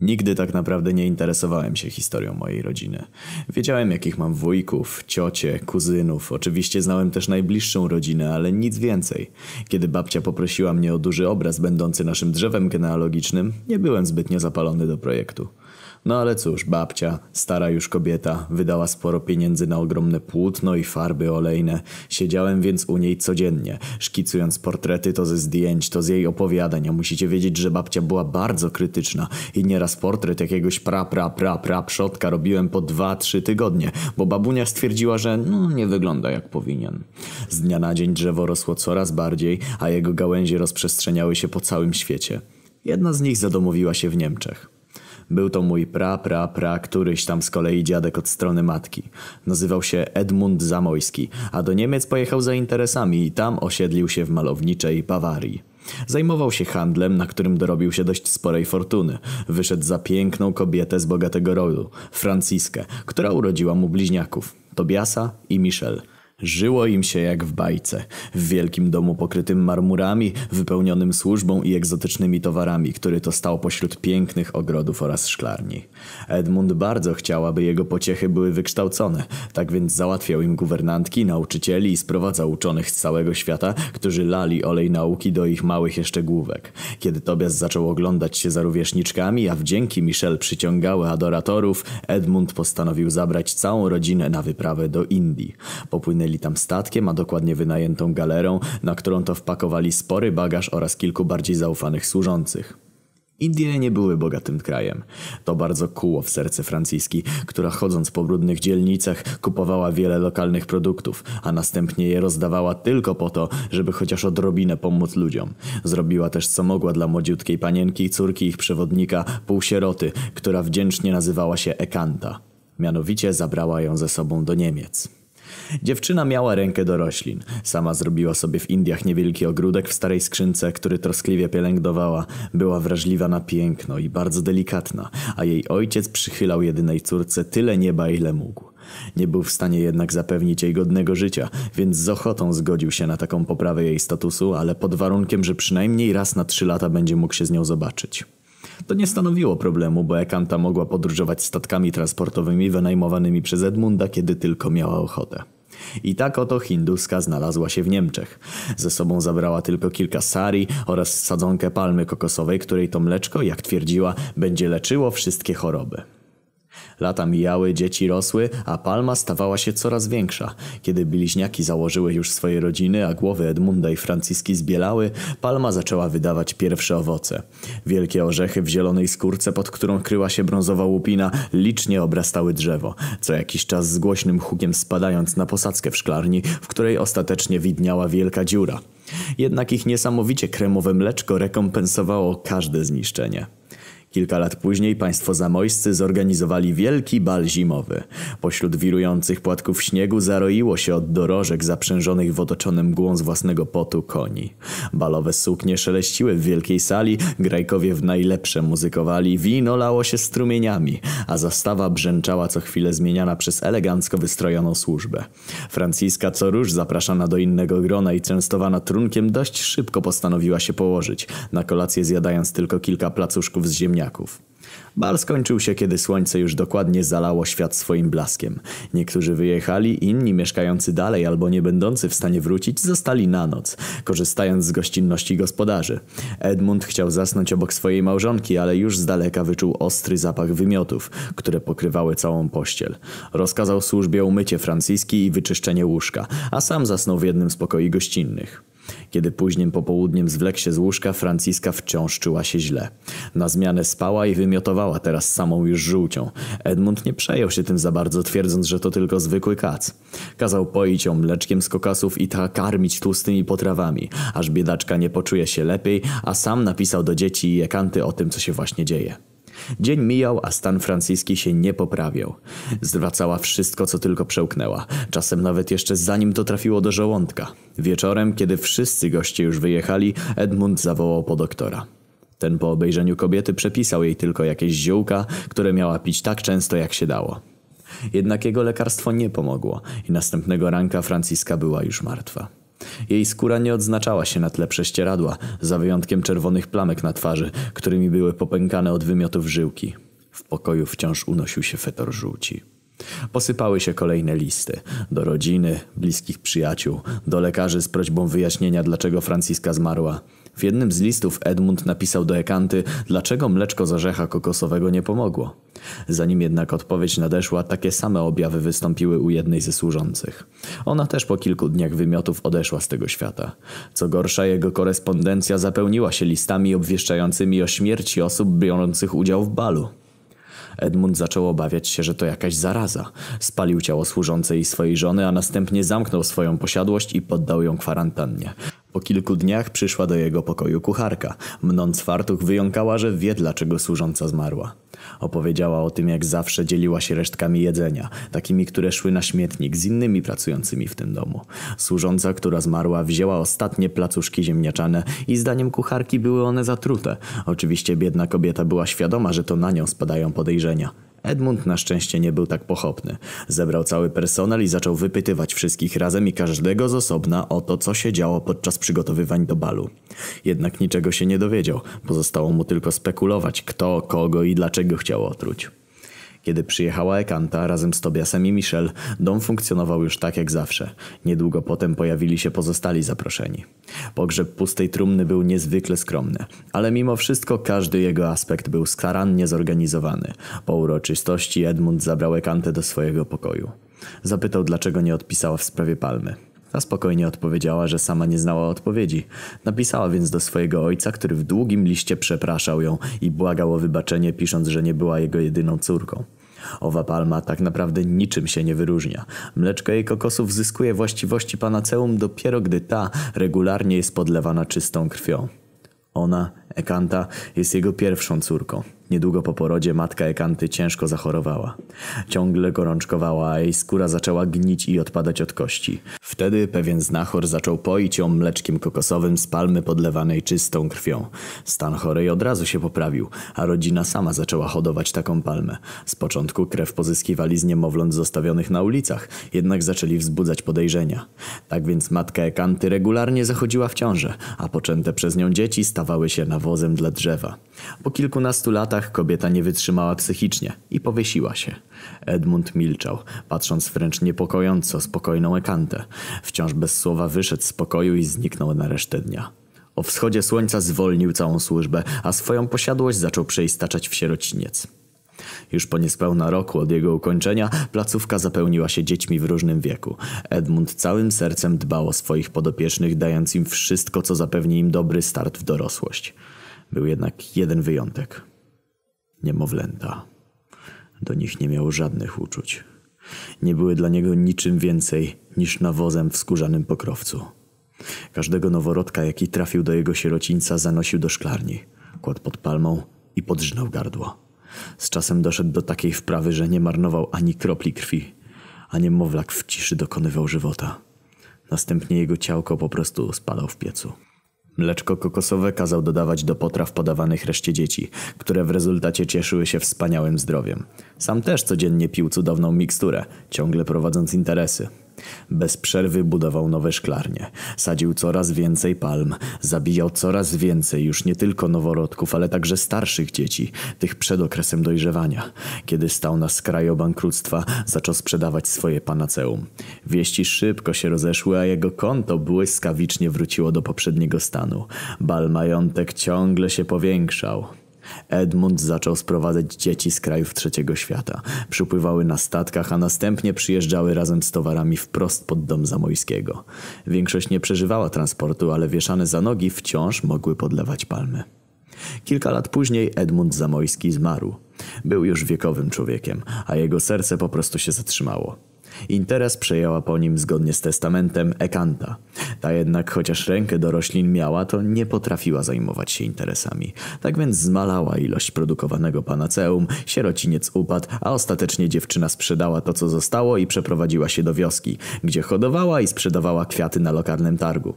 Nigdy tak naprawdę nie interesowałem się historią mojej rodziny. Wiedziałem, jakich mam wujków, ciocie, kuzynów. Oczywiście znałem też najbliższą rodzinę, ale nic więcej. Kiedy babcia poprosiła mnie o duży obraz będący naszym drzewem genealogicznym, nie byłem zbytnio zapalony do projektu. No ale cóż, babcia, stara już kobieta, wydała sporo pieniędzy na ogromne płótno i farby olejne. Siedziałem więc u niej codziennie, szkicując portrety to ze zdjęć, to z jej opowiadań, a musicie wiedzieć, że babcia była bardzo krytyczna i nieraz portret jakiegoś pra pra pra pra przodka robiłem po dwa, trzy tygodnie, bo babunia stwierdziła, że no nie wygląda jak powinien. Z dnia na dzień drzewo rosło coraz bardziej, a jego gałęzie rozprzestrzeniały się po całym świecie. Jedna z nich zadomowiła się w Niemczech. Był to mój pra, pra, pra, któryś tam z kolei dziadek od strony matki. Nazywał się Edmund Zamojski, a do Niemiec pojechał za interesami i tam osiedlił się w malowniczej Bawarii. Zajmował się handlem, na którym dorobił się dość sporej fortuny. Wyszedł za piękną kobietę z bogatego rodu, Franciskę, która urodziła mu bliźniaków, Tobiasa i Michelle. Żyło im się jak w bajce. W wielkim domu pokrytym marmurami, wypełnionym służbą i egzotycznymi towarami, który to stał pośród pięknych ogrodów oraz szklarni. Edmund bardzo chciał, aby jego pociechy były wykształcone, tak więc załatwiał im guwernantki, nauczycieli i sprowadzał uczonych z całego świata, którzy lali olej nauki do ich małych jeszcze główek. Kiedy Tobias zaczął oglądać się za rówieśniczkami, a wdzięki Michelle przyciągały adoratorów, Edmund postanowił zabrać całą rodzinę na wyprawę do Indii. Popłynęli Wypłynęli tam statkiem, a dokładnie wynajętą galerą, na którą to wpakowali spory bagaż oraz kilku bardziej zaufanych służących. Indie nie były bogatym krajem. To bardzo kuło w serce Franciski, która chodząc po brudnych dzielnicach kupowała wiele lokalnych produktów, a następnie je rozdawała tylko po to, żeby chociaż odrobinę pomóc ludziom. Zrobiła też co mogła dla młodziutkiej panienki, córki ich przewodnika, półsieroty, która wdzięcznie nazywała się Ekanta. Mianowicie zabrała ją ze sobą do Niemiec. Dziewczyna miała rękę do roślin. Sama zrobiła sobie w Indiach niewielki ogródek w starej skrzynce, który troskliwie pielęgnowała. Była wrażliwa na piękno i bardzo delikatna, a jej ojciec przychylał jedynej córce tyle nieba, ile mógł. Nie był w stanie jednak zapewnić jej godnego życia, więc z ochotą zgodził się na taką poprawę jej statusu, ale pod warunkiem, że przynajmniej raz na trzy lata będzie mógł się z nią zobaczyć. To nie stanowiło problemu, bo Ekanta mogła podróżować statkami transportowymi wynajmowanymi przez Edmunda, kiedy tylko miała ochotę. I tak oto hinduska znalazła się w Niemczech. Ze sobą zabrała tylko kilka sari oraz sadzonkę palmy kokosowej, której to mleczko, jak twierdziła, będzie leczyło wszystkie choroby. Lata mijały, dzieci rosły, a palma stawała się coraz większa. Kiedy bliźniaki założyły już swoje rodziny, a głowy Edmunda i Franciski zbielały, palma zaczęła wydawać pierwsze owoce. Wielkie orzechy w zielonej skórce, pod którą kryła się brązowa łupina, licznie obrastały drzewo, co jakiś czas z głośnym hukiem spadając na posadzkę w szklarni, w której ostatecznie widniała wielka dziura. Jednak ich niesamowicie kremowe mleczko rekompensowało każde zniszczenie. Kilka lat później państwo zamojscy zorganizowali wielki bal zimowy. Pośród wirujących płatków śniegu zaroiło się od dorożek zaprzężonych w otoczonym mgłą z własnego potu koni. Balowe suknie szeleściły w wielkiej sali, grajkowie w najlepsze muzykowali, wino lało się strumieniami, a zastawa brzęczała co chwilę zmieniana przez elegancko wystrojoną służbę. Franciska co róż zapraszana do innego grona i częstowana trunkiem dość szybko postanowiła się położyć, na kolację zjadając tylko kilka placuszków z ziemniaków ziemniaków. Bal skończył się, kiedy słońce już dokładnie zalało świat swoim blaskiem. Niektórzy wyjechali, inni mieszkający dalej albo nie będący w stanie wrócić zostali na noc, korzystając z gościnności gospodarzy. Edmund chciał zasnąć obok swojej małżonki, ale już z daleka wyczuł ostry zapach wymiotów, które pokrywały całą pościel. Rozkazał służbie umycie Franciski i wyczyszczenie łóżka, a sam zasnął w jednym z pokoi gościnnych. Kiedy późnym popołudniem zwlekł się z łóżka, Franciska wciąż czuła się źle. Na zmianę spała i wymiotowała teraz samą już żółcią. Edmund nie przejął się tym za bardzo, twierdząc, że to tylko zwykły kac. Kazał poić ją mleczkiem z kokosów i ta karmić tłustymi potrawami, aż biedaczka nie poczuje się lepiej, a sam napisał do dzieci i ekanty o tym, co się właśnie dzieje. Dzień mijał, a stan Franciski się nie poprawiał. Zwracała wszystko, co tylko przełknęła. Czasem nawet jeszcze zanim to trafiło do żołądka. Wieczorem, kiedy wszyscy goście już wyjechali, Edmund zawołał po doktora. Ten po obejrzeniu kobiety przepisał jej tylko jakieś ziółka, które miała pić tak często jak się dało. Jednak jego lekarstwo nie pomogło i następnego ranka Franciska była już martwa. Jej skóra nie odznaczała się na tle prześcieradła, za wyjątkiem czerwonych plamek na twarzy, którymi były popękane od wymiotów żyłki. W pokoju wciąż unosił się fetor żółci. Posypały się kolejne listy. Do rodziny, bliskich przyjaciół, do lekarzy z prośbą wyjaśnienia, dlaczego Franciska zmarła. W jednym z listów Edmund napisał do Ekanty, dlaczego mleczko z orzecha kokosowego nie pomogło. Zanim jednak odpowiedź nadeszła, takie same objawy wystąpiły u jednej ze służących. Ona też po kilku dniach wymiotów odeszła z tego świata. Co gorsza, jego korespondencja zapełniła się listami obwieszczającymi o śmierci osób biorących udział w balu. Edmund zaczął obawiać się, że to jakaś zaraza. Spalił ciało służącej swojej żony, a następnie zamknął swoją posiadłość i poddał ją kwarantannie. Po kilku dniach przyszła do jego pokoju kucharka. Mnąc fartuch wyjąkała, że wie dlaczego służąca zmarła. Opowiedziała o tym, jak zawsze dzieliła się resztkami jedzenia, takimi, które szły na śmietnik z innymi pracującymi w tym domu. Służąca, która zmarła, wzięła ostatnie placuszki ziemniaczane i zdaniem kucharki były one zatrute. Oczywiście biedna kobieta była świadoma, że to na nią spadają podejrzenia. Edmund na szczęście nie był tak pochopny. Zebrał cały personel i zaczął wypytywać wszystkich razem i każdego z osobna o to, co się działo podczas przygotowywań do balu. Jednak niczego się nie dowiedział. Pozostało mu tylko spekulować, kto, kogo i dlaczego chciał otruć. Kiedy przyjechała Ekanta razem z Tobiasem i Michel, dom funkcjonował już tak jak zawsze. Niedługo potem pojawili się pozostali zaproszeni. Pogrzeb pustej trumny był niezwykle skromny, ale mimo wszystko każdy jego aspekt był starannie zorganizowany. Po uroczystości Edmund zabrał Ekantę do swojego pokoju. Zapytał, dlaczego nie odpisała w sprawie palmy. Ta spokojnie odpowiedziała, że sama nie znała odpowiedzi. Napisała więc do swojego ojca, który w długim liście przepraszał ją i błagał o wybaczenie, pisząc, że nie była jego jedyną córką. Owa palma tak naprawdę niczym się nie wyróżnia. Mleczko jej kokosów zyskuje właściwości panaceum dopiero gdy ta regularnie jest podlewana czystą krwią. Ona, Ekanta, jest jego pierwszą córką. Niedługo po porodzie matka Ekanty ciężko zachorowała. Ciągle gorączkowała, a jej skóra zaczęła gnić i odpadać od kości. Wtedy pewien znachor zaczął poić ją mleczkiem kokosowym z palmy podlewanej czystą krwią. Stan chorej od razu się poprawił, a rodzina sama zaczęła hodować taką palmę. Z początku krew pozyskiwali z niemowląt zostawionych na ulicach, jednak zaczęli wzbudzać podejrzenia. Tak więc matka Ekanty regularnie zachodziła w ciążę, a poczęte przez nią dzieci stawały się nawozem dla drzewa. Po kilkunastu latach kobieta nie wytrzymała psychicznie i powiesiła się. Edmund milczał, patrząc wręcz niepokojąco spokojną Ekantę. Wciąż bez słowa wyszedł z pokoju i zniknął na resztę dnia. O wschodzie słońca zwolnił całą służbę, a swoją posiadłość zaczął przeistaczać w sierociniec. Już po niespełna roku od jego ukończenia placówka zapełniła się dziećmi w różnym wieku. Edmund całym sercem dbał o swoich podopiecznych, dając im wszystko, co zapewni im dobry start w dorosłość. Był jednak jeden wyjątek. Niemowlęta. Do nich nie miał żadnych uczuć. Nie były dla niego niczym więcej niż nawozem w skórzanym pokrowcu. Każdego noworodka, jaki trafił do jego sierocińca, zanosił do szklarni, kładł pod palmą i podrzynał gardło. Z czasem doszedł do takiej wprawy, że nie marnował ani kropli krwi, a niemowlak w ciszy dokonywał żywota. Następnie jego ciałko po prostu spadał w piecu. Mleczko kokosowe kazał dodawać do potraw podawanych reszcie dzieci, które w rezultacie cieszyły się wspaniałym zdrowiem. Sam też codziennie pił cudowną miksturę, ciągle prowadząc interesy. Bez przerwy budował nowe szklarnie, sadził coraz więcej palm, zabijał coraz więcej już nie tylko noworodków, ale także starszych dzieci, tych przed okresem dojrzewania. Kiedy stał na skraju bankructwa, zaczął sprzedawać swoje panaceum. Wieści szybko się rozeszły, a jego konto błyskawicznie wróciło do poprzedniego stanu. Bal majątek ciągle się powiększał. Edmund zaczął sprowadzać dzieci z krajów trzeciego świata. Przypływały na statkach, a następnie przyjeżdżały razem z towarami wprost pod dom Zamojskiego. Większość nie przeżywała transportu, ale wieszane za nogi wciąż mogły podlewać palmy. Kilka lat później Edmund Zamojski zmarł. Był już wiekowym człowiekiem, a jego serce po prostu się zatrzymało. Interes przejęła po nim zgodnie z testamentem Ekanta. Ta jednak chociaż rękę do roślin miała, to nie potrafiła zajmować się interesami. Tak więc zmalała ilość produkowanego panaceum, sierociniec upadł, a ostatecznie dziewczyna sprzedała to co zostało i przeprowadziła się do wioski, gdzie hodowała i sprzedawała kwiaty na lokalnym targu.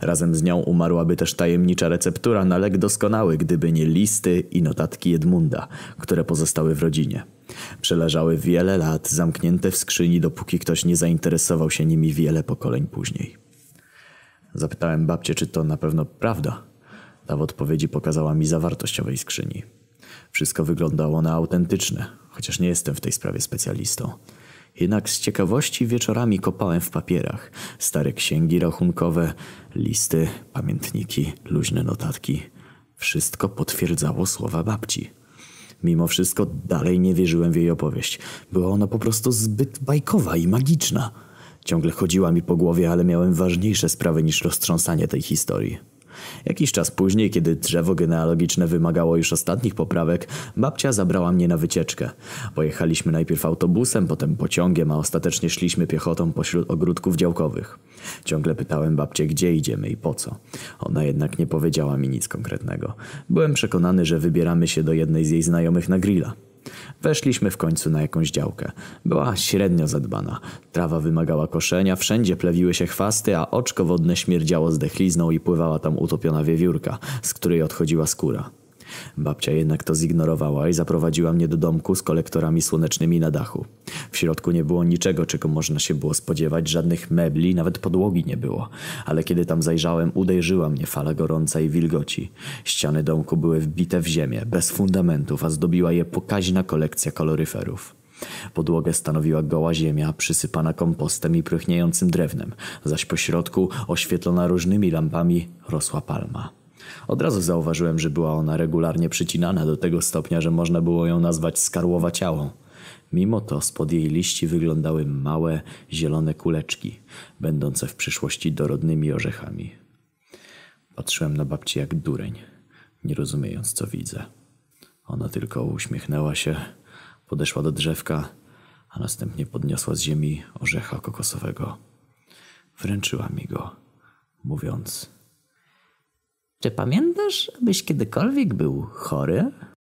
Razem z nią umarłaby też tajemnicza receptura na lek doskonały, gdyby nie listy i notatki Edmunda, które pozostały w rodzinie. Przeleżały wiele lat, zamknięte w skrzyni, dopóki ktoś nie zainteresował się nimi wiele pokoleń później. Zapytałem babcię, czy to na pewno prawda. Ta w odpowiedzi pokazała mi zawartość owej skrzyni. Wszystko wyglądało na autentyczne, chociaż nie jestem w tej sprawie specjalistą. Jednak z ciekawości wieczorami kopałem w papierach stare księgi rachunkowe, listy, pamiętniki, luźne notatki. Wszystko potwierdzało słowa babci. Mimo wszystko dalej nie wierzyłem w jej opowieść. Była ona po prostu zbyt bajkowa i magiczna. Ciągle chodziła mi po głowie, ale miałem ważniejsze sprawy niż roztrząsanie tej historii. Jakiś czas później, kiedy drzewo genealogiczne wymagało już ostatnich poprawek, babcia zabrała mnie na wycieczkę. Pojechaliśmy najpierw autobusem, potem pociągiem, a ostatecznie szliśmy piechotą pośród ogródków działkowych. Ciągle pytałem babcię, gdzie idziemy i po co. Ona jednak nie powiedziała mi nic konkretnego. Byłem przekonany, że wybieramy się do jednej z jej znajomych na grilla. Weszliśmy w końcu na jakąś działkę. Była średnio zadbana. Trawa wymagała koszenia, wszędzie plewiły się chwasty, a oczko wodne śmierdziało zdechlizną i pływała tam utopiona wiewiórka, z której odchodziła skóra. Babcia jednak to zignorowała i zaprowadziła mnie do domku z kolektorami słonecznymi na dachu. W środku nie było niczego, czego można się było spodziewać, żadnych mebli, nawet podłogi nie było. Ale kiedy tam zajrzałem, uderzyła mnie fala gorąca i wilgoci. Ściany domku były wbite w ziemię, bez fundamentów, a zdobiła je pokaźna kolekcja koloryferów. Podłogę stanowiła goła ziemia, przysypana kompostem i prychniejącym drewnem, zaś po środku, oświetlona różnymi lampami, rosła palma. Od razu zauważyłem, że była ona regularnie przycinana do tego stopnia, że można było ją nazwać skarłowa ciało. Mimo to spod jej liści wyglądały małe, zielone kuleczki, będące w przyszłości dorodnymi orzechami. Patrzyłem na babcię jak dureń, nie rozumiejąc co widzę. Ona tylko uśmiechnęła się, podeszła do drzewka, a następnie podniosła z ziemi orzecha kokosowego. Wręczyła mi go, mówiąc... Czy pamiętasz, abyś kiedykolwiek był chory?